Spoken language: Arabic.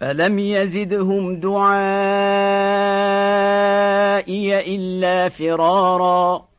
فلم يزدهم دعائي إلا فرارا